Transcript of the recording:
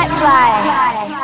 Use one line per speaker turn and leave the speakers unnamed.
Nightfly.